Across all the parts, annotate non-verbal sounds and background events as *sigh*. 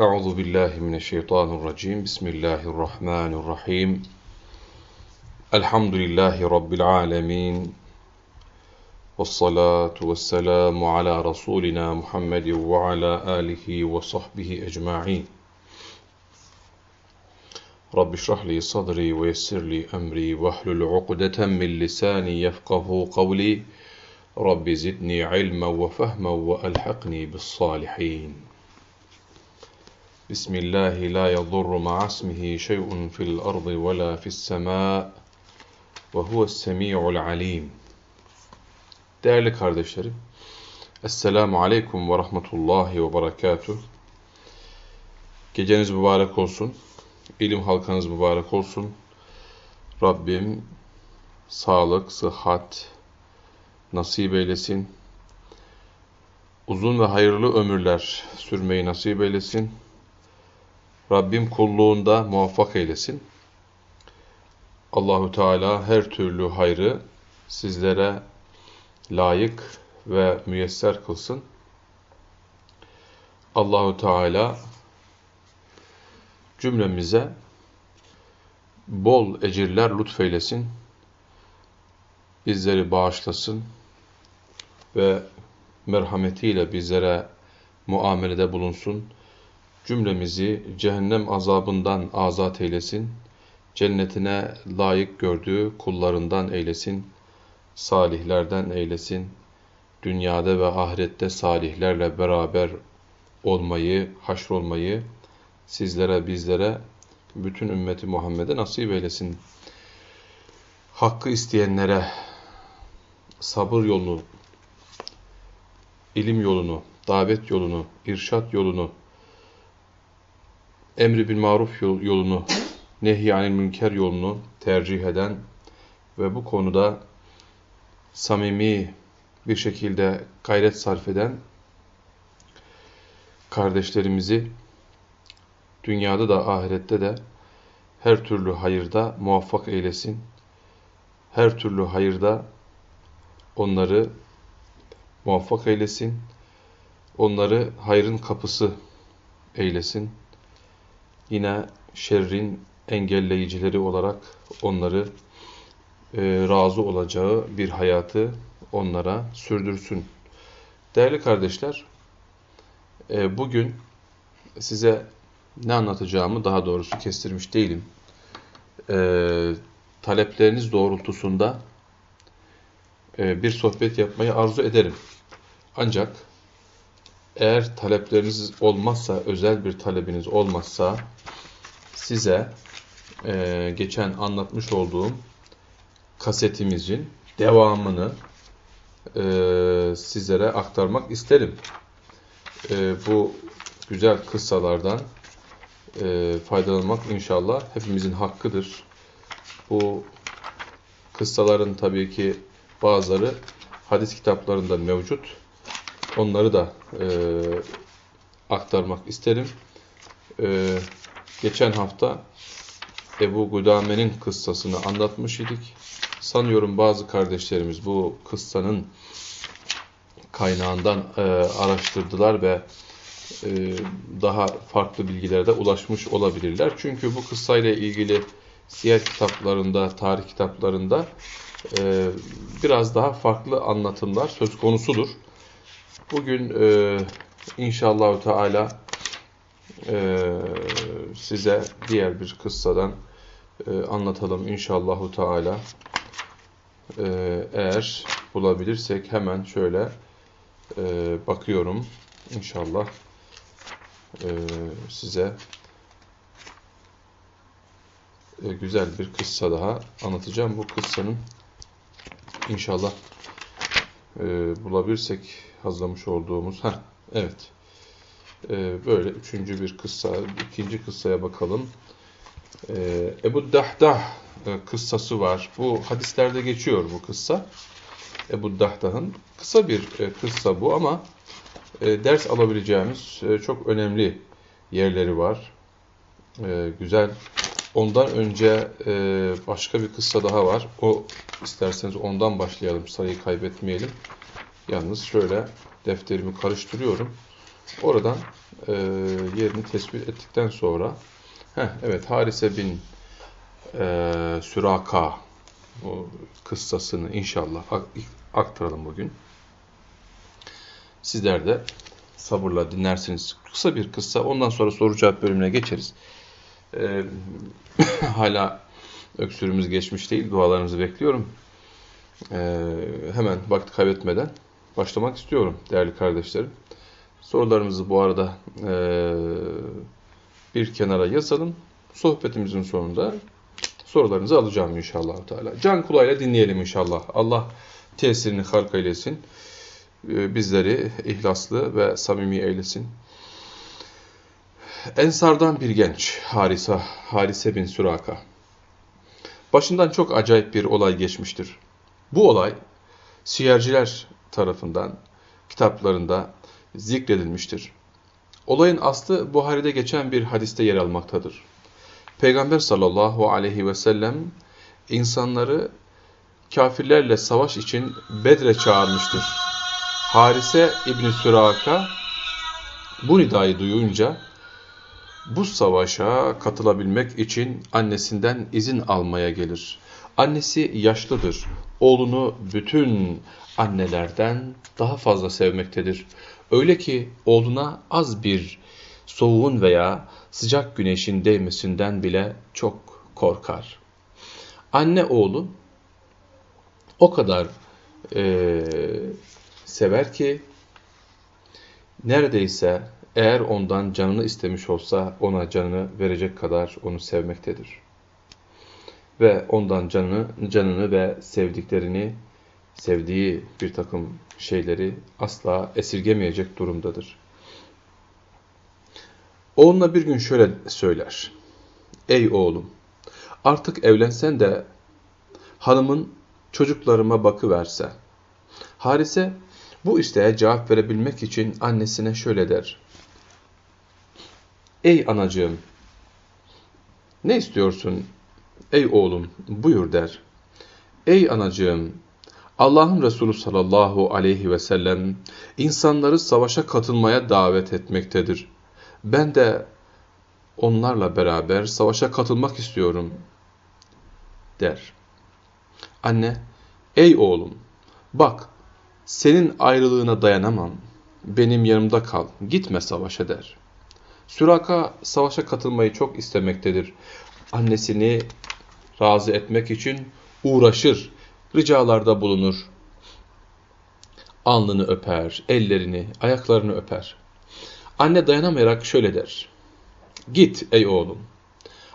أعوذ بالله من الشيطان الرجيم. بسم الله الرحمن الرحيم. الحمد لله رب العالمين والصلاة والسلام على رسولنا محمد وعلى آله وصحبه أجمعين. رب اشرح لي صدري ويسر لي أمري واحلل عقدة من لساني يفقه قولي. رب زدني علما وفهما وألحقني بالصالحين. بسم الله لا يضر مع اسمه شيء في الأرض ولا في السماء وهو السميع العليم Değerli kardeşlerim, Esselamu Aleyküm ve Rahmetullahi ve Berekatuh. Geceniz mübarek olsun, ilim halkanız mübarek olsun. Rabbim sağlık, sıhhat nasip eylesin. Uzun ve hayırlı ömürler sürmeyi nasip eylesin. Rabbim kulluğunda muvaffak eylesin. Allahu Teala her türlü hayrı sizlere layık ve müyesser kılsın. Allahu Teala cümlemize bol ecirler lütfeylesin. Bizleri bağışlasın ve merhametiyle bizlere muamelede bulunsun cümlemizi cehennem azabından azat eylesin, cennetine layık gördüğü kullarından eylesin, salihlerden eylesin, dünyada ve ahirette salihlerle beraber olmayı, haşrolmayı sizlere, bizlere, bütün ümmeti Muhammed'e nasip eylesin. Hakkı isteyenlere sabır yolunu, ilim yolunu, davet yolunu, irşat yolunu, emri bil maruf yolunu, nehyanil münker yolunu tercih eden ve bu konuda samimi bir şekilde gayret sarf eden kardeşlerimizi dünyada da ahirette de her türlü hayırda muvaffak eylesin. Her türlü hayırda onları muvaffak eylesin. Onları hayrın kapısı eylesin yine şerrin engelleyicileri olarak onları e, razı olacağı bir hayatı onlara sürdürsün. Değerli kardeşler, e, bugün size ne anlatacağımı daha doğrusu kestirmiş değilim. E, talepleriniz doğrultusunda e, bir sohbet yapmayı arzu ederim. Ancak eğer talepleriniz olmazsa, özel bir talebiniz olmazsa size e, geçen anlatmış olduğum kasetimizin devamını e, sizlere aktarmak isterim. E, bu güzel kıssalardan e, faydalanmak inşallah hepimizin hakkıdır. Bu kıssaların tabii ki bazıları hadis kitaplarında mevcut. Onları da e, aktarmak isterim. E, geçen hafta Ebu Gudame'nin kıssasını anlatmış idik. Sanıyorum bazı kardeşlerimiz bu kıssanın kaynağından e, araştırdılar ve e, daha farklı bilgilere de ulaşmış olabilirler. Çünkü bu kıssayla ilgili siyer kitaplarında, tarih kitaplarında e, biraz daha farklı anlatımlar söz konusudur. Bugün e, inşallah Teala e, size diğer bir kıssadan e, anlatalım inşallahu Teala. E, eğer bulabilirsek hemen şöyle e, bakıyorum inşallah e, size e, güzel bir kıssa daha anlatacağım. Bu kıssanın inşallah e, bulabilirsek hazırlamış olduğumuz. Heh, evet. E, böyle üçüncü bir kıssa, ikinci kıssaya bakalım. E, Ebu Dahdah e, kıssası var. Bu hadislerde geçiyor bu kıssa. Ebu Dahdah'ın kısa bir e, kıssa bu ama e, ders alabileceğimiz e, çok önemli yerleri var. E, güzel. Ondan önce e, başka bir kıssa daha var. O isterseniz ondan başlayalım. Sayıyı kaybetmeyelim. Yalnız şöyle defterimi karıştırıyorum. oradan e, yerini tespit ettikten sonra heh, evet Harise bin e, Süraka o kıssasını inşallah aktaralım bugün. Sizler de sabırla dinlersiniz. Kısa bir kıssa. Ondan sonra soru cevap bölümüne geçeriz. Ee, *coughs* hala öksürümüz geçmiş değil. Dualarınızı bekliyorum. Ee, hemen vakit kaybetmeden başlamak istiyorum değerli kardeşlerim. Sorularımızı bu arada e, bir kenara yazalım. Sohbetimizin sonunda sorularınızı alacağım inşallah. Teala. Can kulağıyla dinleyelim inşallah. Allah tesirini halk eylesin. Ee, bizleri ihlaslı ve samimi eylesin. Ensardan bir genç Harisa, Harise bin Suraka. Başından çok acayip bir olay geçmiştir. Bu olay siyerciler tarafından kitaplarında zikredilmiştir. Olayın aslı Buhari'de geçen bir hadiste yer almaktadır. Peygamber sallallahu aleyhi ve sellem insanları kafirlerle savaş için Bedre çağırmıştır. Harise İbni Süraka bu nidayı duyunca bu savaşa katılabilmek için annesinden izin almaya gelir. Annesi yaşlıdır. Oğlunu bütün annelerden daha fazla sevmektedir. Öyle ki oğluna az bir soğuğun veya sıcak güneşin değmesinden bile çok korkar. Anne oğlu o kadar e, sever ki neredeyse eğer ondan canını istemiş olsa ona canını verecek kadar onu sevmektedir. Ve ondan canını, canını ve sevdiklerini, sevdiği bir takım şeyleri asla esirgemeyecek durumdadır. Oğluna bir gün şöyle söyler. Ey oğlum, artık evlensen de hanımın çocuklarıma bakıverse. Harise bu isteğe cevap verebilmek için annesine şöyle der. Ey anacığım, ne istiyorsun? Ey oğlum, buyur der. Ey anacığım, Allah'ın Resulü sallallahu aleyhi ve sellem insanları savaşa katılmaya davet etmektedir. Ben de onlarla beraber savaşa katılmak istiyorum der. Anne, ey oğlum, bak senin ayrılığına dayanamam, benim yanımda kal, gitme savaşa der. Süraka savaşa katılmayı çok istemektedir. Annesini razı etmek için uğraşır, ricalarda bulunur. Alnını öper, ellerini, ayaklarını öper. Anne dayanamayarak şöyle der. Git ey oğlum.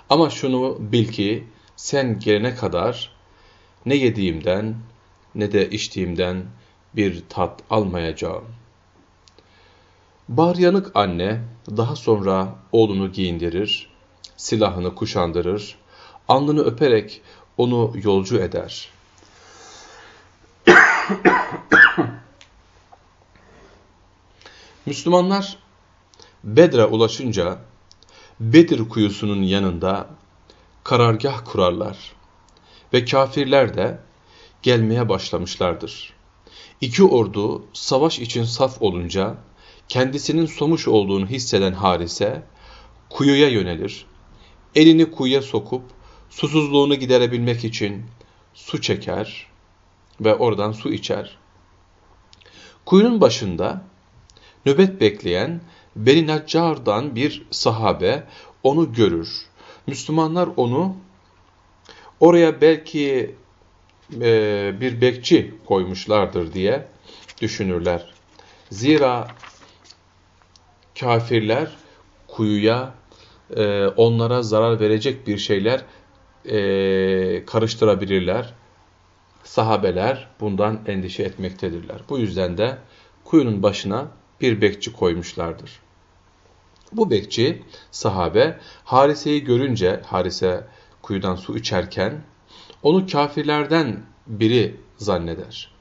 Ama şunu bil ki sen gelene kadar ne yediğimden ne de içtiğimden bir tat almayacağım. Baryanık anne daha sonra oğlunu giyindirir, silahını kuşandırır, alnını öperek onu yolcu eder. *coughs* Müslümanlar Bedre ulaşınca Bedir kuyusunun yanında karargah kurarlar ve kafirler de gelmeye başlamışlardır. İki ordu savaş için saf olunca kendisinin somuş olduğunu hisseden Harise kuyuya yönelir. Elini kuyuya sokup susuzluğunu giderebilmek için su çeker ve oradan su içer. Kuyunun başında nöbet bekleyen Beni Neccar'dan bir sahabe onu görür. Müslümanlar onu oraya belki e, bir bekçi koymuşlardır diye düşünürler. Zira kafirler kuyuya e, onlara zarar verecek bir şeyler e, karıştırabilirler. Sahabeler bundan endişe etmektedirler. Bu yüzden de kuyunun başına bir bekçi koymuşlardır. Bu bekçi sahabe Harise'yi görünce Harise kuyudan su içerken onu kafirlerden biri zanneder.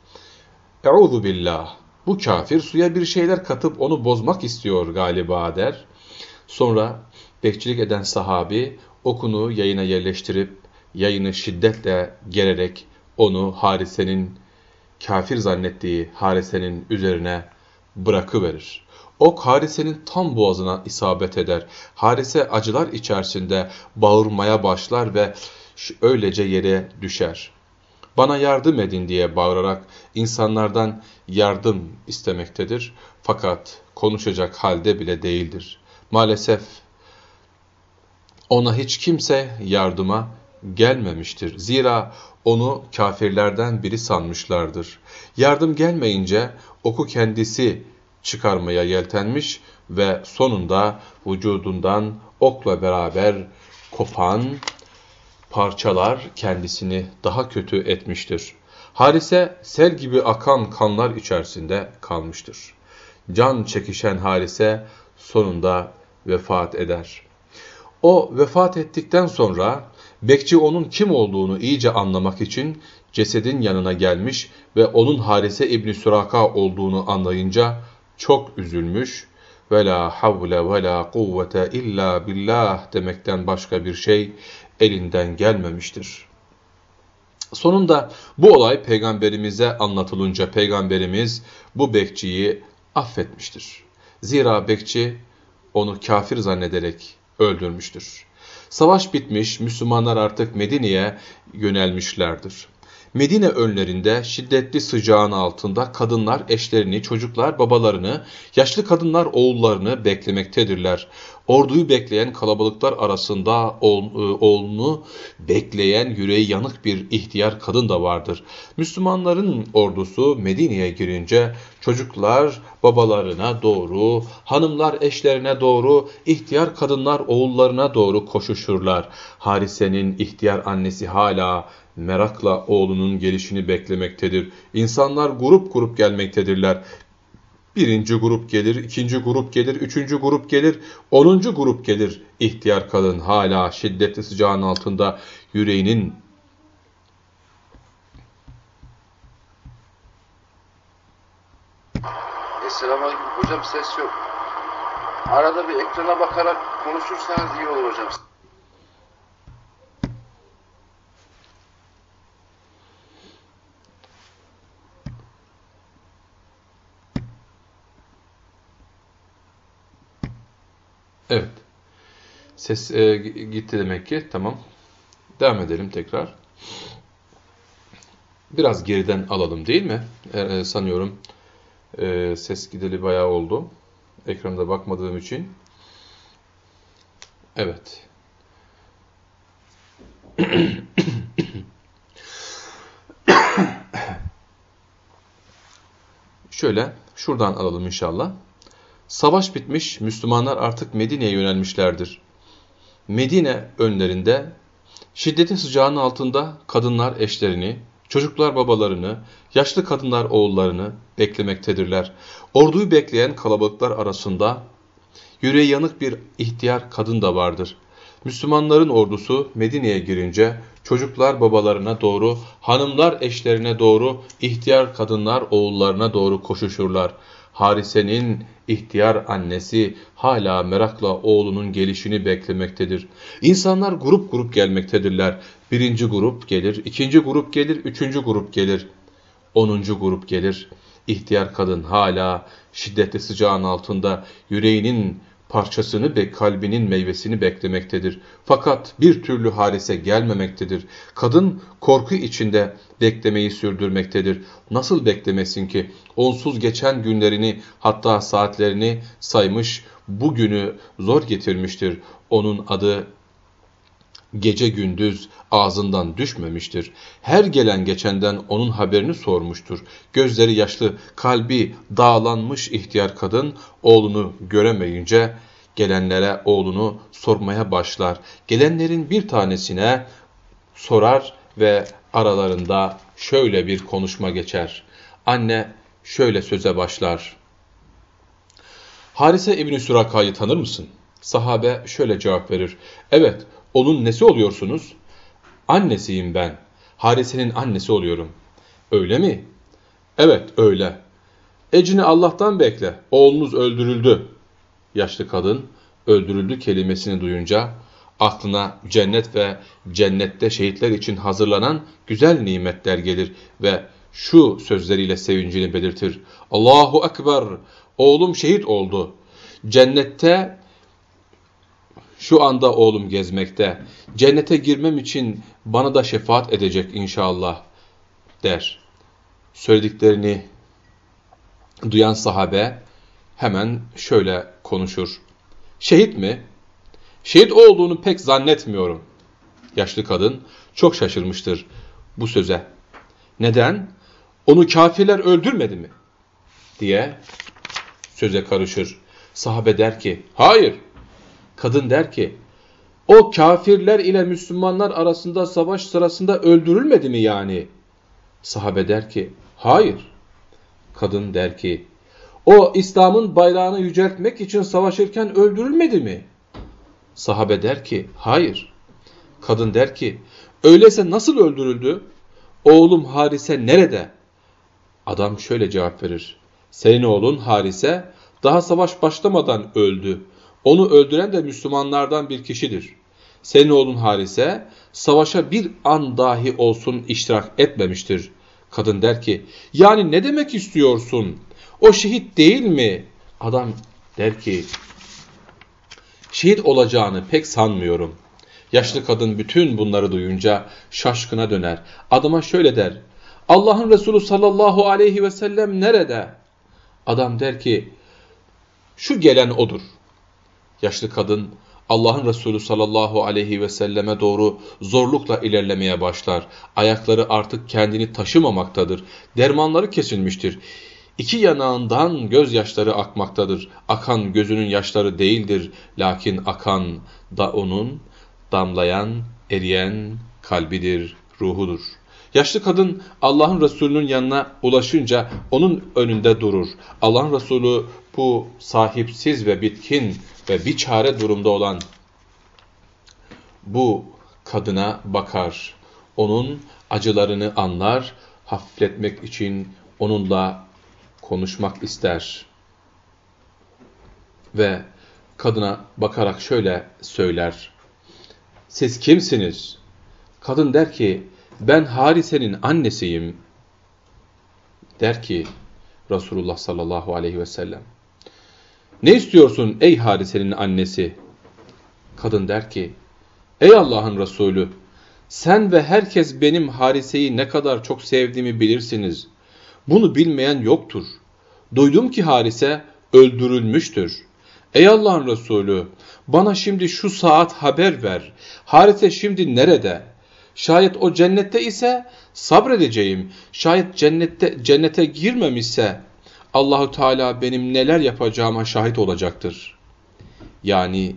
Euzu billah. Bu kafir suya bir şeyler katıp onu bozmak istiyor galiba der. Sonra bekçilik eden sahabi okunu yayına yerleştirip yayını şiddetle gererek onu Harise'nin kafir zannettiği Harise'nin üzerine bırakıverir. Ok Harise'nin tam boğazına isabet eder. Harise acılar içerisinde bağırmaya başlar ve öylece yere düşer. Bana yardım edin diye bağırarak insanlardan yardım istemektedir. Fakat konuşacak halde bile değildir. Maalesef ona hiç kimse yardıma gelmemiştir. Zira onu kafirlerden biri sanmışlardır. Yardım gelmeyince oku kendisi çıkarmaya yeltenmiş ve sonunda vücudundan okla beraber kopan parçalar kendisini daha kötü etmiştir. Harise sel gibi akan kanlar içerisinde kalmıştır. Can çekişen Harise sonunda vefat eder. O vefat ettikten sonra bekçi onun kim olduğunu iyice anlamak için cesedin yanına gelmiş ve onun Harise İbni Süraka olduğunu anlayınca çok üzülmüş ve la havle ve la kuvvete illa billah demekten başka bir şey elinden gelmemiştir. Sonunda bu olay peygamberimize anlatılınca peygamberimiz bu bekçiyi affetmiştir. Zira bekçi onu kafir zannederek öldürmüştür. Savaş bitmiş, Müslümanlar artık Medine'ye yönelmişlerdir. Medine önlerinde şiddetli sıcağın altında kadınlar eşlerini, çocuklar babalarını, yaşlı kadınlar oğullarını beklemektedirler. Orduyu bekleyen kalabalıklar arasında oğlunu bekleyen yüreği yanık bir ihtiyar kadın da vardır. Müslümanların ordusu Medine'ye girince çocuklar babalarına doğru, hanımlar eşlerine doğru, ihtiyar kadınlar oğullarına doğru koşuşurlar. Harise'nin ihtiyar annesi hala merakla oğlunun gelişini beklemektedir. İnsanlar grup grup gelmektedirler. Birinci grup gelir, ikinci grup gelir, üçüncü grup gelir, onuncu grup gelir. İhtiyar kadın hala şiddetli sıcağın altında yüreğinin Selamünaleyküm. Hocam ses yok. Arada bir ekrana bakarak konuşursanız iyi olur hocam. Evet. Ses e, gitti demek ki. Tamam. Devam edelim tekrar. Biraz geriden alalım değil mi? E, sanıyorum e, ses gideli bayağı oldu. Ekranda bakmadığım için. Evet. *coughs* Şöyle şuradan alalım inşallah. Savaş bitmiş, Müslümanlar artık Medine'ye yönelmişlerdir. Medine önlerinde şiddeti sıcağın altında kadınlar eşlerini, çocuklar babalarını, yaşlı kadınlar oğullarını beklemektedirler. Orduyu bekleyen kalabalıklar arasında yüreği yanık bir ihtiyar kadın da vardır. Müslümanların ordusu Medine'ye girince çocuklar babalarına doğru, hanımlar eşlerine doğru, ihtiyar kadınlar oğullarına doğru koşuşurlar. Harise'nin ihtiyar annesi hala merakla oğlunun gelişini beklemektedir. İnsanlar grup grup gelmektedirler. Birinci grup gelir, ikinci grup gelir, üçüncü grup gelir. Onuncu grup gelir. İhtiyar kadın hala şiddetli sıcağın altında yüreğinin parçasını ve kalbinin meyvesini beklemektedir. Fakat bir türlü harise gelmemektedir. Kadın korku içinde beklemeyi sürdürmektedir. Nasıl beklemesin ki? Onsuz geçen günlerini hatta saatlerini saymış, bugünü zor getirmiştir. Onun adı gece gündüz ağzından düşmemiştir. Her gelen geçenden onun haberini sormuştur. Gözleri yaşlı, kalbi dağlanmış ihtiyar kadın oğlunu göremeyince gelenlere oğlunu sormaya başlar. Gelenlerin bir tanesine sorar ve aralarında şöyle bir konuşma geçer. Anne şöyle söze başlar. Harise İbni Süraka'yı tanır mısın? Sahabe şöyle cevap verir. Evet, onun nesi oluyorsunuz? Annesiyim ben. Harise'nin annesi oluyorum. Öyle mi? Evet, öyle. Ecini Allah'tan bekle. Oğlunuz öldürüldü. Yaşlı kadın öldürüldü kelimesini duyunca aklına cennet ve cennette şehitler için hazırlanan güzel nimetler gelir ve şu sözleriyle sevincini belirtir. Allahu Ekber, oğlum şehit oldu. Cennette şu anda oğlum gezmekte. Cennete girmem için bana da şefaat edecek inşallah der. Söylediklerini duyan sahabe hemen şöyle konuşur. Şehit mi? Şehit olduğunu pek zannetmiyorum. Yaşlı kadın çok şaşırmıştır bu söze. Neden? Onu kafirler öldürmedi mi? diye söze karışır. Sahabe der ki, hayır. Kadın der ki, o kafirler ile Müslümanlar arasında savaş sırasında öldürülmedi mi yani? Sahabe der ki, hayır. Kadın der ki, o İslam'ın bayrağını yüceltmek için savaşırken öldürülmedi mi? Sahabe der ki, hayır. Kadın der ki, öyleyse nasıl öldürüldü? Oğlum Harise nerede? Adam şöyle cevap verir. Senin oğlun Harise daha savaş başlamadan öldü. Onu öldüren de Müslümanlardan bir kişidir. Senin oğlun Harise savaşa bir an dahi olsun iştirak etmemiştir. Kadın der ki yani ne demek istiyorsun? O şehit değil mi? Adam der ki şehit olacağını pek sanmıyorum. Yaşlı kadın bütün bunları duyunca şaşkına döner. Adama şöyle der. Allah'ın Resulü sallallahu aleyhi ve sellem nerede? Adam der ki şu gelen odur. Yaşlı kadın Allah'ın Resulü sallallahu aleyhi ve selleme doğru zorlukla ilerlemeye başlar. Ayakları artık kendini taşımamaktadır. Dermanları kesilmiştir. İki yanağından gözyaşları akmaktadır. Akan gözünün yaşları değildir. Lakin akan da onun damlayan, eriyen kalbidir, ruhudur. Yaşlı kadın Allah'ın Resulü'nün yanına ulaşınca onun önünde durur. Allah'ın Resulü bu sahipsiz ve bitkin ve bir çare durumda olan bu kadına bakar. Onun acılarını anlar, hafifletmek için onunla konuşmak ister. Ve kadına bakarak şöyle söyler. Siz kimsiniz? Kadın der ki, ben Harise'nin annesiyim. Der ki Resulullah sallallahu aleyhi ve sellem. Ne istiyorsun ey Harise'nin annesi? Kadın der ki, ey Allah'ın Resulü, sen ve herkes benim Harise'yi ne kadar çok sevdiğimi bilirsiniz. Bunu bilmeyen yoktur. Duydum ki Harise öldürülmüştür. Ey Allah'ın Resulü, bana şimdi şu saat haber ver. Harise şimdi nerede? Şayet o cennette ise sabredeceğim. Şayet cennette cennete girmemişse Allahu Teala benim neler yapacağıma şahit olacaktır. Yani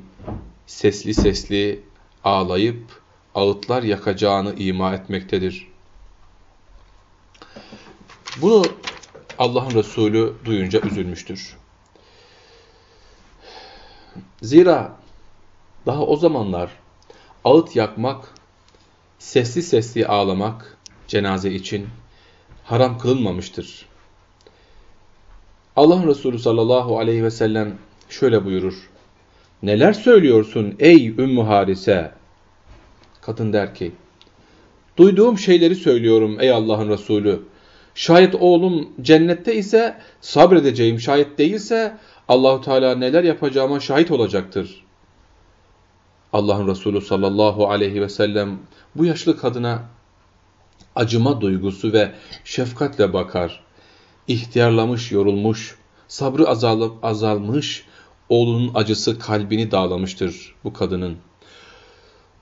sesli sesli ağlayıp ağıtlar yakacağını ima etmektedir. Bunu Allah'ın Resulü duyunca üzülmüştür. Zira daha o zamanlar ağıt yakmak sesli sesli ağlamak cenaze için haram kılınmamıştır. Allah Resulü sallallahu aleyhi ve sellem şöyle buyurur. Neler söylüyorsun ey Ümmü Harise? Kadın der ki, duyduğum şeyleri söylüyorum ey Allah'ın Resulü. Şayet oğlum cennette ise sabredeceğim, şayet değilse Allahu Teala neler yapacağıma şahit olacaktır. Allah'ın Resulü sallallahu aleyhi ve sellem bu yaşlı kadına acıma duygusu ve şefkatle bakar. İhtiyarlamış, yorulmuş, sabrı azalıp azalmış, oğlunun acısı kalbini dağlamıştır bu kadının.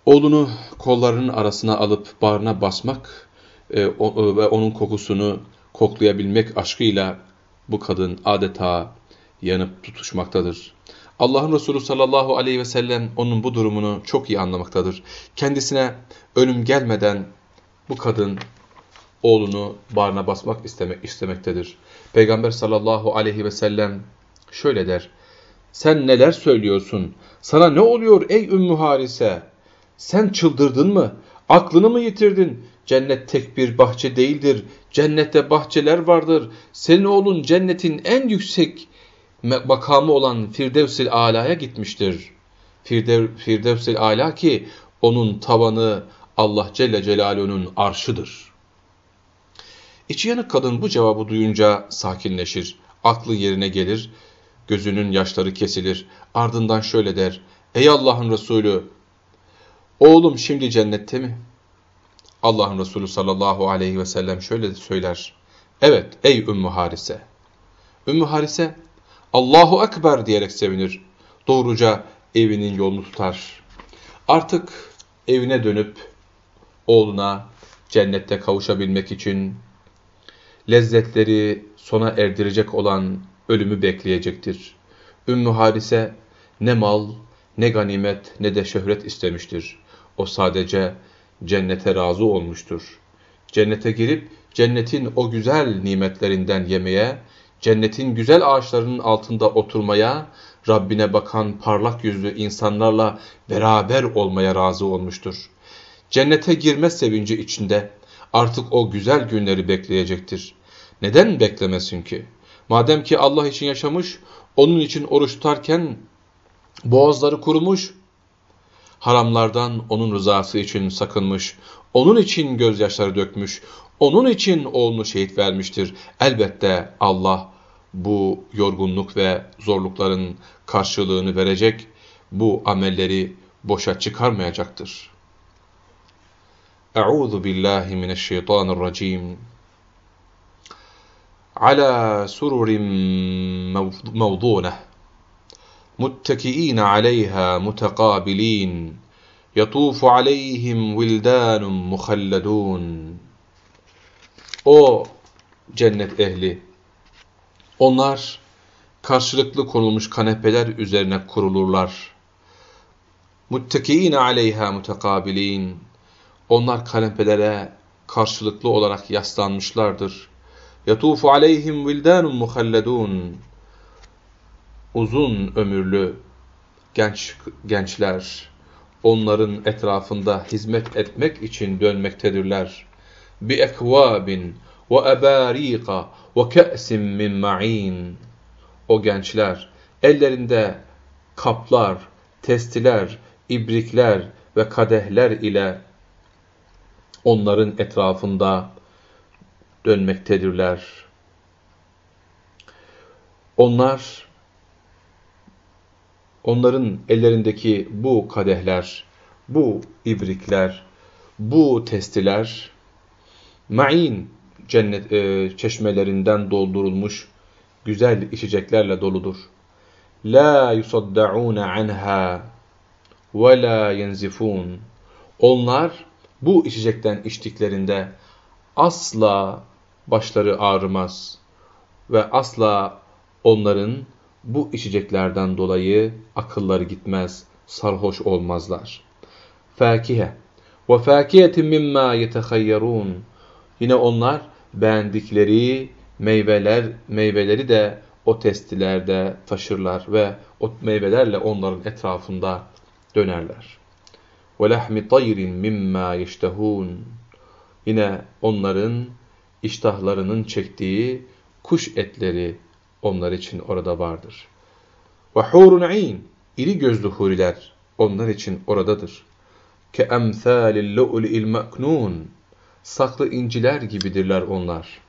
Oğlunu kollarının arasına alıp bağrına basmak e, o, ve onun kokusunu koklayabilmek aşkıyla bu kadın adeta yanıp tutuşmaktadır. Allah'ın Resulü sallallahu aleyhi ve sellem onun bu durumunu çok iyi anlamaktadır. Kendisine ölüm gelmeden bu kadın oğlunu bağrına basmak istemek, istemektedir. Peygamber sallallahu aleyhi ve sellem şöyle der. Sen neler söylüyorsun? Sana ne oluyor ey Ümmü Harise? Sen çıldırdın mı? Aklını mı yitirdin? Cennet tek bir bahçe değildir. Cennette bahçeler vardır. Senin oğlun cennetin en yüksek makamı olan Firdevs-i Ala'ya gitmiştir. Firdev, Firdevs-i Ala ki onun tavanı Allah Celle Celaluhu'nun arşıdır. İçi yanık kadın bu cevabı duyunca sakinleşir, aklı yerine gelir gözünün yaşları kesilir. Ardından şöyle der, ey Allah'ın Resulü, oğlum şimdi cennette mi? Allah'ın Resulü sallallahu aleyhi ve sellem şöyle söyler, evet ey Ümmü Harise. Ümmü Harise, Allahu Ekber diyerek sevinir. Doğruca evinin yolunu tutar. Artık evine dönüp oğluna cennette kavuşabilmek için lezzetleri sona erdirecek olan ölümü bekleyecektir. Ümmü Harise ne mal, ne ganimet, ne de şöhret istemiştir. O sadece cennete razı olmuştur. Cennete girip cennetin o güzel nimetlerinden yemeye, cennetin güzel ağaçlarının altında oturmaya, Rabbine bakan parlak yüzlü insanlarla beraber olmaya razı olmuştur. Cennete girme sevinci içinde artık o güzel günleri bekleyecektir. Neden beklemesin ki? Madem ki Allah için yaşamış, onun için oruç tutarken boğazları kurumuş, haramlardan onun rızası için sakınmış, onun için gözyaşları dökmüş, onun için oğlunu şehit vermiştir. Elbette Allah bu yorgunluk ve zorlukların karşılığını verecek, bu amelleri boşa çıkarmayacaktır. Euzu billahi mineşşeytanirracim Ala sururin mevdûneh. متكئين عليها متقابلين يطوف عليهم ولدان مخلدون O cennet ehli onlar karşılıklı konulmuş kanepeler üzerine kurulurlar. Muttekiine aleyha mutekabilin. Onlar kanepelere karşılıklı olarak yaslanmışlardır. Yatufu aleyhim vildanun muhalledun. Uzun ömürlü genç gençler onların etrafında hizmet etmek için dönmektedirler. Bi ekvabin ve ebariqa ve ke'sin min ma'in. O gençler ellerinde kaplar, testiler, ibrikler ve kadehler ile onların etrafında dönmektedirler. Onlar, onların ellerindeki bu kadehler, bu ibrikler, bu testiler, ma'in cennet e, çeşmelerinden doldurulmuş güzel içeceklerle doludur. La yusaddaun anha ve la yenzifun. Onlar bu içecekten içtiklerinde asla başları ağrımaz ve asla onların bu içeceklerden dolayı akılları gitmez, sarhoş olmazlar. Fakihe ve fakiyetin mimma yetehayyerun. Yine onlar beğendikleri meyveler meyveleri de o testilerde taşırlar ve o meyvelerle onların etrafında dönerler. Ve lahmi tayrin mimma yeştehun. Yine onların iştahlarının çektiği kuş etleri onlar için orada vardır. Ve hurun ayn iri gözlü huriler onlar için oradadır. Ke emsalil lu'lil maknun saklı inciler gibidirler onlar.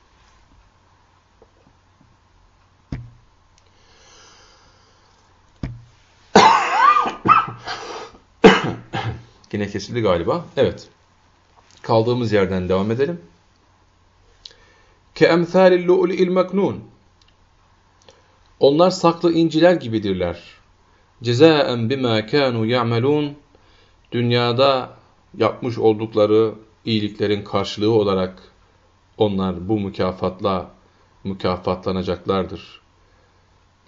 *coughs* Yine kesildi galiba. Evet. Kaldığımız yerden devam edelim. كَاَمْثَالِ اللُّؤْلِ الْمَكْنُونَ Onlar saklı inciler gibidirler. جَزَاءً بِمَا كَانُوا يَعْمَلُونَ Dünyada yapmış oldukları iyiliklerin karşılığı olarak onlar bu mükafatla mükafatlanacaklardır.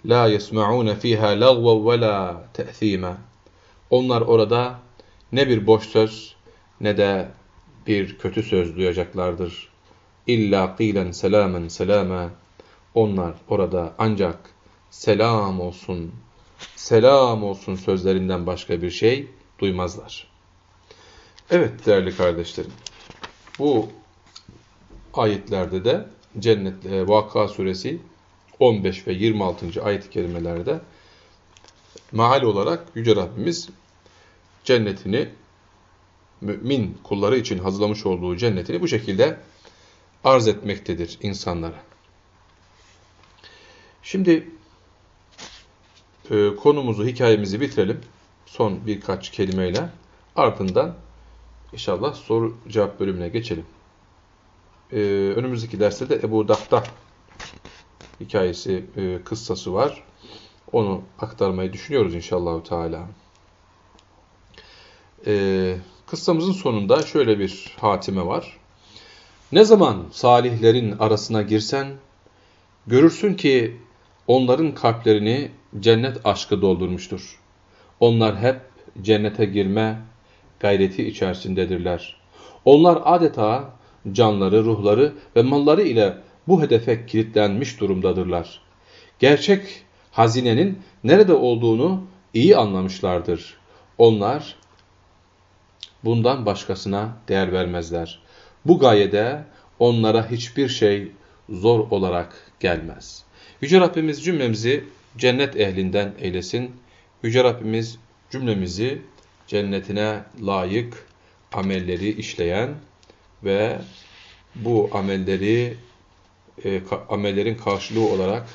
La yesma'un fiha lagwa ve la te'thima. Onlar orada ne bir boş söz ne de bir kötü söz duyacaklardır. İlla kılen selamen selama. Onlar orada ancak selam olsun, selam olsun sözlerinden başka bir şey duymazlar. Evet değerli kardeşlerim, bu ayetlerde de Cennet e, Vakıa suresi 15 ve 26. ayet-i kerimelerde maal olarak Yüce Rabbimiz cennetini mümin kulları için hazırlamış olduğu cennetini bu şekilde arz etmektedir insanlara. Şimdi e, konumuzu, hikayemizi bitirelim. Son birkaç kelimeyle. Ardından inşallah soru cevap bölümüne geçelim. E, önümüzdeki derste de Ebu Dahta hikayesi, e, kıssası var. Onu aktarmayı düşünüyoruz inşallah Teala. E, kıssamızın sonunda şöyle bir hatime var. Ne zaman salihlerin arasına girsen, görürsün ki onların kalplerini cennet aşkı doldurmuştur. Onlar hep cennete girme gayreti içerisindedirler. Onlar adeta canları, ruhları ve malları ile bu hedefe kilitlenmiş durumdadırlar. Gerçek hazinenin nerede olduğunu iyi anlamışlardır. Onlar bundan başkasına değer vermezler. Bu gayede onlara hiçbir şey zor olarak gelmez. Yüce Rabbimiz cümlemizi cennet ehlinden eylesin. Yüce Rabbimiz cümlemizi cennetine layık amelleri işleyen ve bu amelleri e, amellerin karşılığı olarak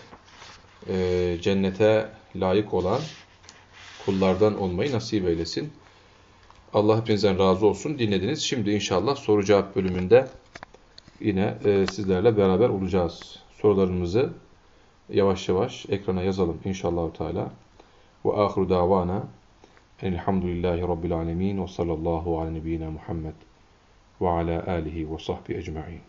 e, cennete layık olan kullardan olmayı nasip eylesin. Allah hepinizden razı olsun. Dinlediniz. Şimdi inşallah soru cevap bölümünde yine e, sizlerle beraber olacağız. Sorularımızı yavaş yavaş ekrana yazalım inşallah Teala. Ve ahiru davana elhamdülillahi rabbil alemin ve sallallahu ala nebiyyina Muhammed ve ala alihi ve sahbihi ecma'in.